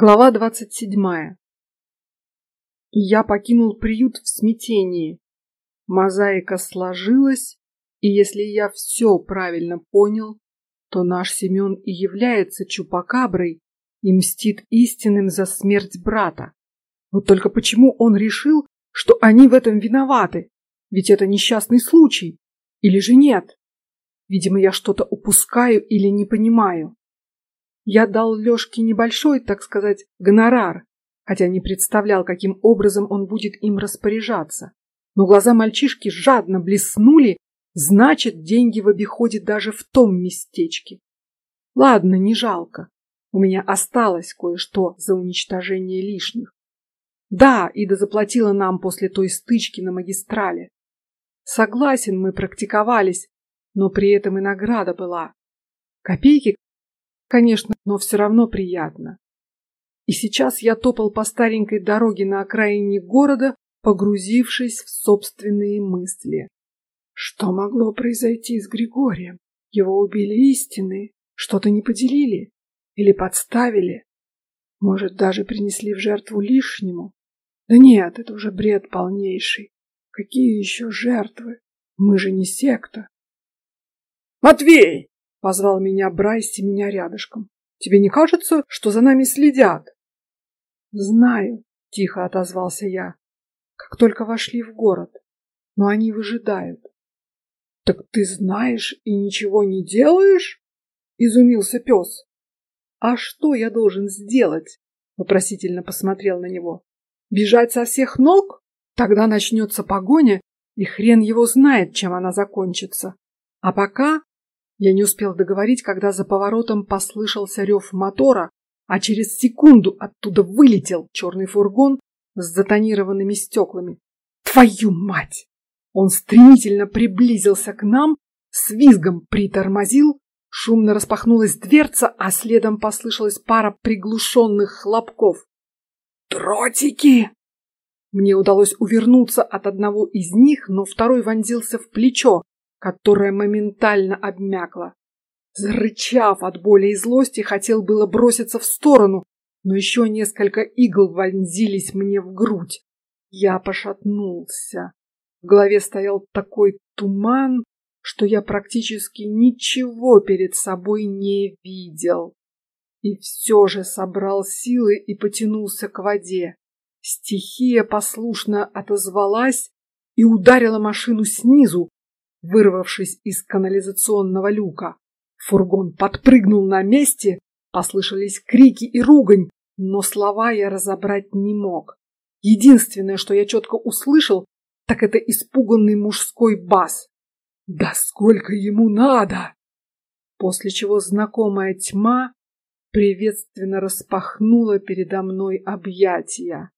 Глава двадцать седьмая. Я покинул приют в смятении. Мозаика сложилась, и если я все правильно понял, то наш Семен и является чупакаброй и мстит истинным за смерть брата. Вот только почему он решил, что они в этом виноваты? Ведь это несчастный случай, или же нет? Видимо, я что-то упускаю или не понимаю. Я дал Лёшке небольшой, так сказать, гонорар, хотя не представлял, каким образом он будет им распоряжаться. Но глаза мальчишки жадно блеснули, значит, деньги в обиходе даже в том местечке. Ладно, не жалко. У меня осталось кое-что за уничтожение лишних. Да, Ида заплатила нам после той стычки на магистрале. Согласен, мы практиковались, но при этом и награда была. Копейки, Конечно, но все равно приятно. И сейчас я топал по старенькой дороге на окраине города, погрузившись в собственные мысли. Что могло произойти с Григорием? Его убили истины, что-то не поделили или подставили, может даже принесли в жертву лишнему. Да нет, это уже бред полнейший. Какие еще жертвы? Мы же не секта. Матвей, Позвал меня Брайс, меня рядышком. Тебе не кажется, что за нами следят? Знаю, тихо отозвался я. Как только вошли в город, но они выжидают. Так ты знаешь и ничего не делаешь? Изумился пес. А что я должен сделать? Вопросительно посмотрел на него. Бежать со всех ног? Тогда начнется погоня, и хрен его знает, чем она закончится. А пока я не успел договорить, когда за поворотом послышался рев мотора, а через секунду оттуда вылетел черный фургон с затонированными стеклами. Твою мать! Он стремительно приблизился к нам, с визгом притормозил, шумно распахнулась дверца, а следом послышалась пара приглушенных хлопков. Тротики! Мне удалось увернуться от одного из них, но второй вонзился в плечо, которая моментально обмякла. Зарычав от боли и злости, хотел было броситься в сторону, но еще несколько игл вонзились мне в грудь. Я пошатнулся. В голове стоял такой туман, что я практически ничего перед собой не видел. И все же собрал силы и потянулся к воде. Стихия послушно отозвалась и ударила машину снизу, вырвавшись из канализационного люка. Фургон подпрыгнул на месте, послышались крики и ругань, но слова я разобрать не мог. Единственное, что я четко услышал, так это испуганный мужской бас. Да сколько ему надо! После чего знакомая тьма приветственно распахнула передо мной объятия.